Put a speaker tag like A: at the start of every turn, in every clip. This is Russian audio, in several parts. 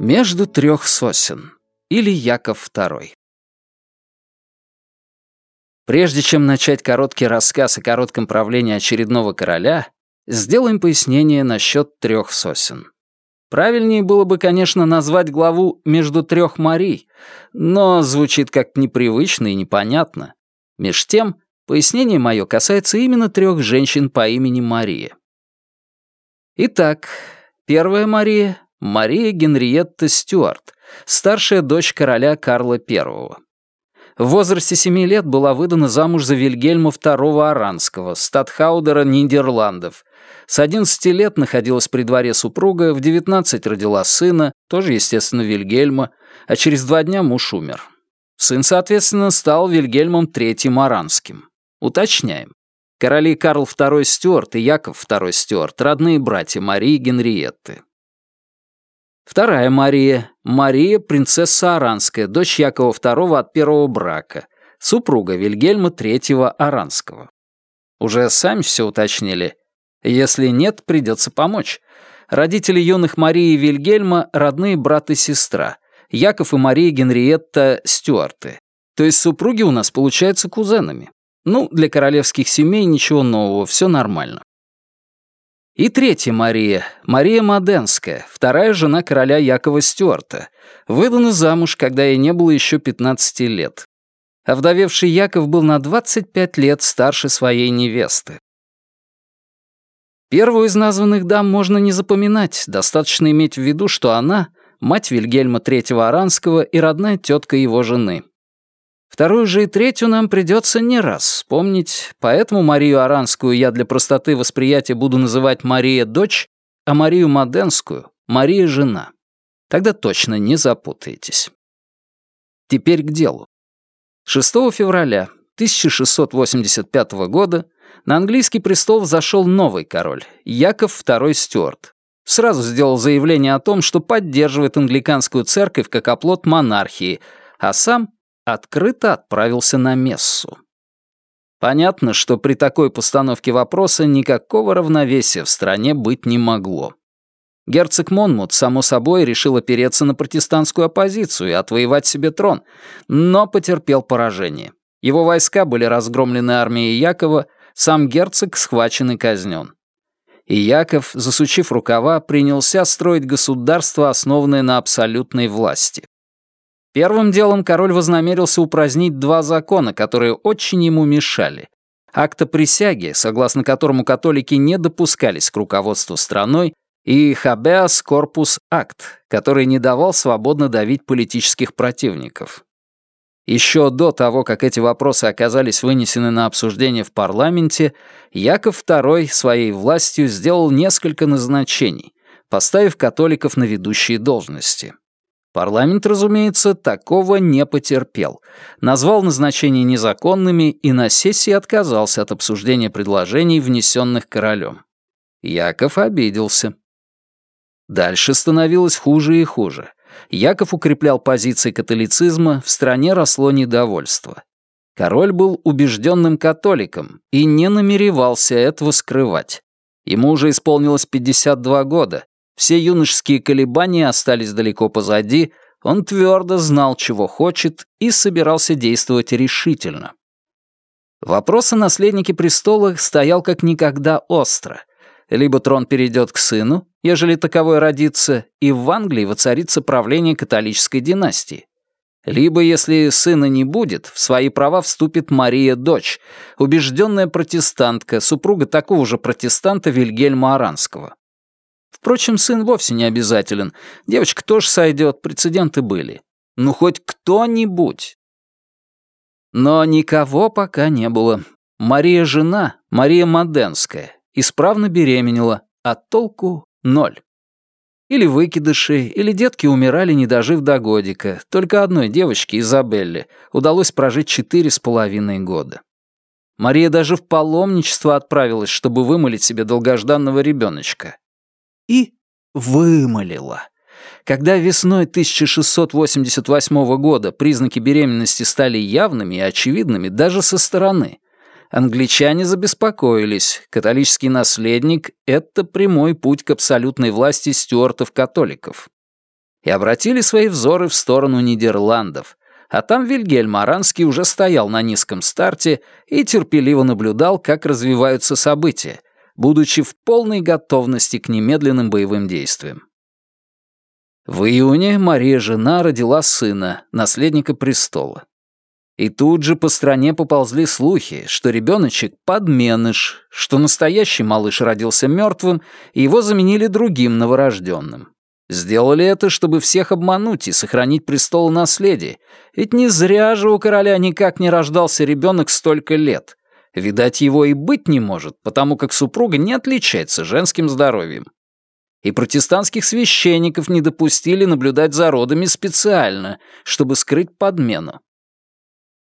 A: Между трех сосен или Яков II. Прежде чем начать короткий рассказ о коротком правлении очередного короля, сделаем пояснение насчет трех сосен. Правильнее было бы, конечно, назвать главу «Между трех морей», но звучит как непривычно и непонятно. Меж тем, пояснение мое касается именно трех женщин по имени Мария. Итак, первая Мария — Мария Генриетта Стюарт, старшая дочь короля Карла I. В возрасте семи лет была выдана замуж за Вильгельма II Аранского, статхаудера Нидерландов. С 11 лет находилась при дворе супруга, в 19 родила сына, тоже, естественно, Вильгельма, а через два дня муж умер. Сын, соответственно, стал Вильгельмом III Аранским. Уточняем. Короли Карл II Стюарт и Яков II Стюарт — родные братья Марии Генриетты. Вторая Мария, Мария, принцесса Аранская, дочь Якова II от первого брака, супруга Вильгельма III Аранского. Уже сами все уточнили. Если нет, придется помочь. Родители юных Марии и Вильгельма — родные брат и сестра. Яков и Мария Генриетта — Стюарты. То есть супруги у нас получаются кузенами. Ну, для королевских семей ничего нового, все нормально. И третья Мария, Мария Моденская, вторая жена короля Якова Стюарта, выдана замуж, когда ей не было еще 15 лет. Овдовевший Яков был на 25 лет старше своей невесты. Первую из названных дам можно не запоминать, достаточно иметь в виду, что она — мать Вильгельма III Аранского и родная тетка его жены. Вторую же и третью нам придется не раз вспомнить, поэтому Марию Аранскую я для простоты восприятия буду называть Мария-дочь, а Марию Моденскую — Мария-жена. Тогда точно не запутаетесь. Теперь к делу. 6 февраля 1685 года на английский престол взошел новый король, Яков II Стюарт. Сразу сделал заявление о том, что поддерживает англиканскую церковь как оплот монархии, а сам открыто отправился на мессу. Понятно, что при такой постановке вопроса никакого равновесия в стране быть не могло. Герцог Монмут, само собой, решил опереться на протестантскую оппозицию и отвоевать себе трон, но потерпел поражение. Его войска были разгромлены армией Якова, сам герцог схвачен и казнен. И Яков, засучив рукава, принялся строить государство, основанное на абсолютной власти. Первым делом король вознамерился упразднить два закона, которые очень ему мешали. Акта присяги, согласно которому католики не допускались к руководству страной, и Habeas Corpus Act, который не давал свободно давить политических противников. Еще до того, как эти вопросы оказались вынесены на обсуждение в парламенте, Яков II своей властью сделал несколько назначений, поставив католиков на ведущие должности. Парламент, разумеется, такого не потерпел, назвал назначения незаконными и на сессии отказался от обсуждения предложений, внесенных королем. Яков обиделся. Дальше становилось хуже и хуже. Яков укреплял позиции католицизма, в стране росло недовольство. Король был убежденным католиком и не намеревался этого скрывать. Ему уже исполнилось 52 года, все юношеские колебания остались далеко позади, он твердо знал, чего хочет, и собирался действовать решительно. Вопрос о наследнике престола стоял как никогда остро. Либо трон перейдет к сыну, ежели таковой родится, и в Англии воцарится правление католической династии. Либо, если сына не будет, в свои права вступит Мария, дочь, убежденная протестантка, супруга такого же протестанта Вильгельма Аранского. Впрочем, сын вовсе не обязателен. Девочка тоже сойдет, прецеденты были. Ну, хоть кто-нибудь. Но никого пока не было. Мария жена, Мария Моденская, исправно беременела, а толку — ноль. Или выкидыши, или детки умирали, не дожив до годика. Только одной девочке, Изабелле, удалось прожить четыре с половиной года. Мария даже в паломничество отправилась, чтобы вымолить себе долгожданного ребеночка и вымолила. Когда весной 1688 года признаки беременности стали явными и очевидными даже со стороны, Англичане забеспокоились. Католический наследник — это прямой путь к абсолютной власти стюартов-католиков. И обратили свои взоры в сторону Нидерландов, а там Вильгельм Аранский уже стоял на низком старте и терпеливо наблюдал, как развиваются события, будучи в полной готовности к немедленным боевым действиям. В июне Мария жена родила сына, наследника престола. И тут же по стране поползли слухи, что ребеночек подменыш, что настоящий малыш родился мертвым, и его заменили другим новорожденным. Сделали это, чтобы всех обмануть и сохранить престол наследия, ведь не зря же у короля никак не рождался ребенок столько лет. Видать, его и быть не может, потому как супруга не отличается женским здоровьем. И протестантских священников не допустили наблюдать за родами специально, чтобы скрыть подмену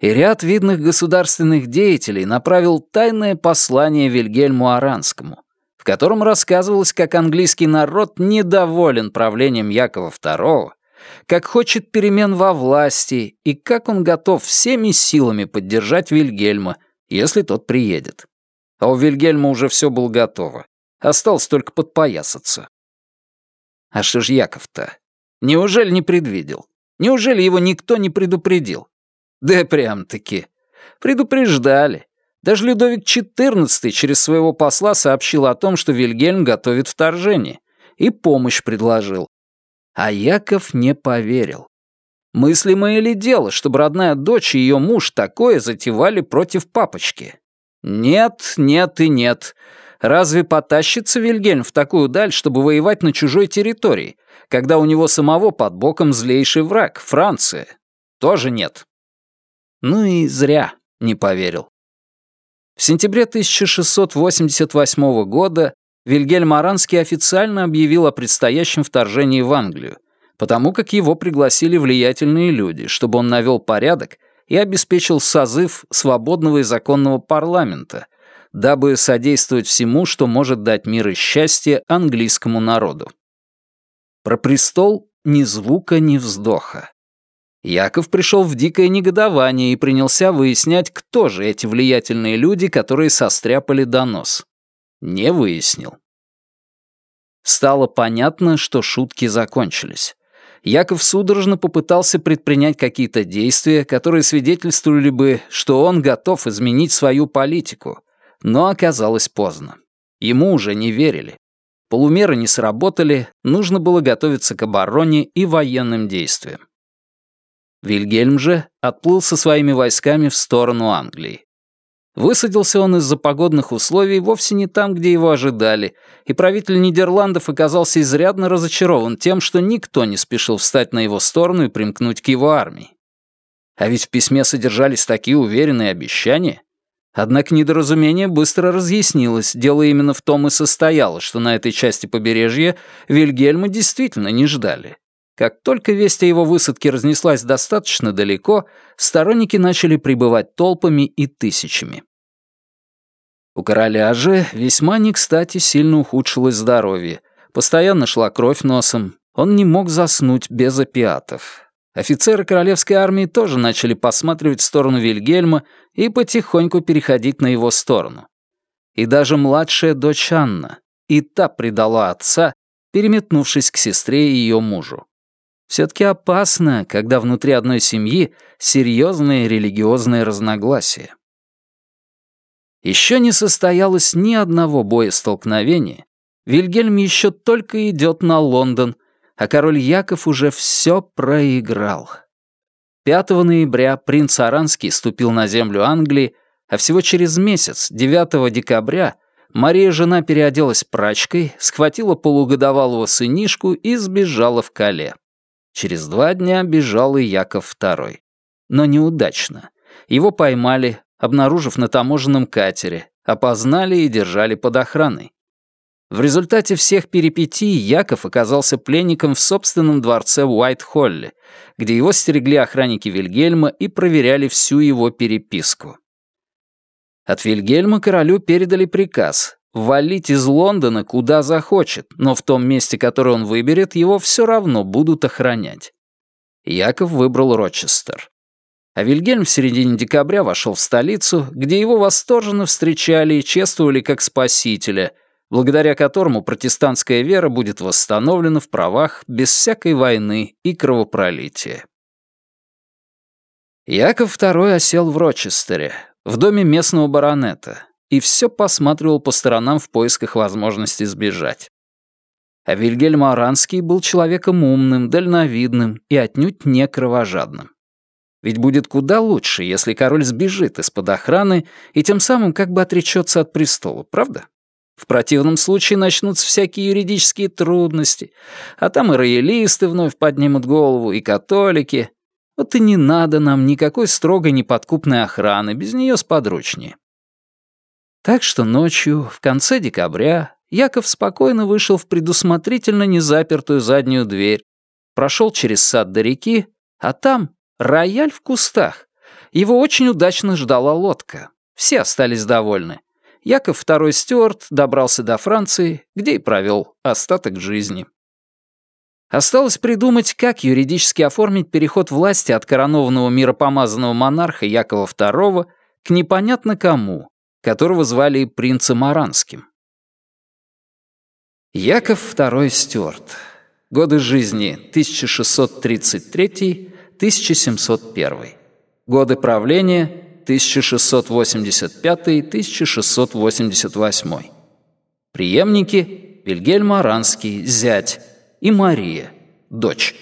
A: и ряд видных государственных деятелей направил тайное послание Вильгельму Аранскому, в котором рассказывалось, как английский народ недоволен правлением Якова II, как хочет перемен во власти и как он готов всеми силами поддержать Вильгельма, если тот приедет. А у Вильгельма уже все было готово. Осталось только подпоясаться. А что ж Яков-то? Неужели не предвидел? Неужели его никто не предупредил? Да прям-таки. Предупреждали. Даже Людовик XIV через своего посла сообщил о том, что Вильгельм готовит вторжение, и помощь предложил. А Яков не поверил. Мыслимое ли дело, чтобы родная дочь и ее муж такое затевали против папочки? Нет, нет и нет. Разве потащится Вильгельм в такую даль, чтобы воевать на чужой территории, когда у него самого под боком злейший враг, Франция? Тоже нет. Ну и зря не поверил. В сентябре 1688 года Вильгельм Аранский официально объявил о предстоящем вторжении в Англию, потому как его пригласили влиятельные люди, чтобы он навел порядок и обеспечил созыв свободного и законного парламента, дабы содействовать всему, что может дать мир и счастье английскому народу. Про престол ни звука, ни вздоха. Яков пришел в дикое негодование и принялся выяснять, кто же эти влиятельные люди, которые состряпали донос. Не выяснил. Стало понятно, что шутки закончились. Яков судорожно попытался предпринять какие-то действия, которые свидетельствовали бы, что он готов изменить свою политику, но оказалось поздно. Ему уже не верили. Полумеры не сработали, нужно было готовиться к обороне и военным действиям. Вильгельм же отплыл со своими войсками в сторону Англии. Высадился он из-за погодных условий вовсе не там, где его ожидали, и правитель Нидерландов оказался изрядно разочарован тем, что никто не спешил встать на его сторону и примкнуть к его армии. А ведь в письме содержались такие уверенные обещания. Однако недоразумение быстро разъяснилось, дело именно в том и состояло, что на этой части побережья Вильгельма действительно не ждали. Как только весть о его высадке разнеслась достаточно далеко, сторонники начали прибывать толпами и тысячами. У короля же весьма не кстати сильно ухудшилось здоровье. Постоянно шла кровь носом, он не мог заснуть без опиатов. Офицеры королевской армии тоже начали посматривать в сторону Вильгельма и потихоньку переходить на его сторону. И даже младшая дочь Анна, и та предала отца, переметнувшись к сестре и ее мужу. Все-таки опасно, когда внутри одной семьи серьезные религиозные разногласия. Еще не состоялось ни одного боестолкновения. Вильгельм еще только идет на Лондон, а король Яков уже все проиграл. 5 ноября принц Аранский ступил на землю Англии, а всего через месяц, 9 декабря, Мария жена переоделась прачкой, схватила полугодовалого сынишку и сбежала в Кале. Через два дня бежал и Яков II. Но неудачно. Его поймали, обнаружив на таможенном катере, опознали и держали под охраной. В результате всех перипетий Яков оказался пленником в собственном дворце Уайт-Холле, где его стерегли охранники Вильгельма и проверяли всю его переписку. От Вильгельма королю передали приказ валить из Лондона куда захочет, но в том месте, которое он выберет, его все равно будут охранять. Яков выбрал Рочестер. А Вильгельм в середине декабря вошел в столицу, где его восторженно встречали и чествовали как спасителя, благодаря которому протестантская вера будет восстановлена в правах без всякой войны и кровопролития. Яков II осел в Рочестере, в доме местного баронета, и все посматривал по сторонам в поисках возможности сбежать. А Вильгельм Оранский был человеком умным, дальновидным и отнюдь не кровожадным. Ведь будет куда лучше, если король сбежит из-под охраны и тем самым как бы отречется от престола, правда? В противном случае начнутся всякие юридические трудности, а там и роялисты вновь поднимут голову, и католики. Вот и не надо нам никакой строгой неподкупной охраны, без нее сподручнее. Так что ночью, в конце декабря, Яков спокойно вышел в предусмотрительно незапертую заднюю дверь, прошел через сад до реки, а там рояль в кустах. Его очень удачно ждала лодка. Все остались довольны. Яков II Стюарт добрался до Франции, где и провел остаток жизни. Осталось придумать, как юридически оформить переход власти от коронованного миропомазанного монарха Якова II к непонятно кому, которого звали принцем Аранским. Яков II Стюарт. Годы жизни 1633-1701. Годы правления 1685-1688. Приемники Вильгельм Аранский, зять, и Мария, дочь.